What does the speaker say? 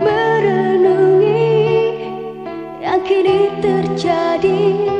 Merenungi yang kini terjadi.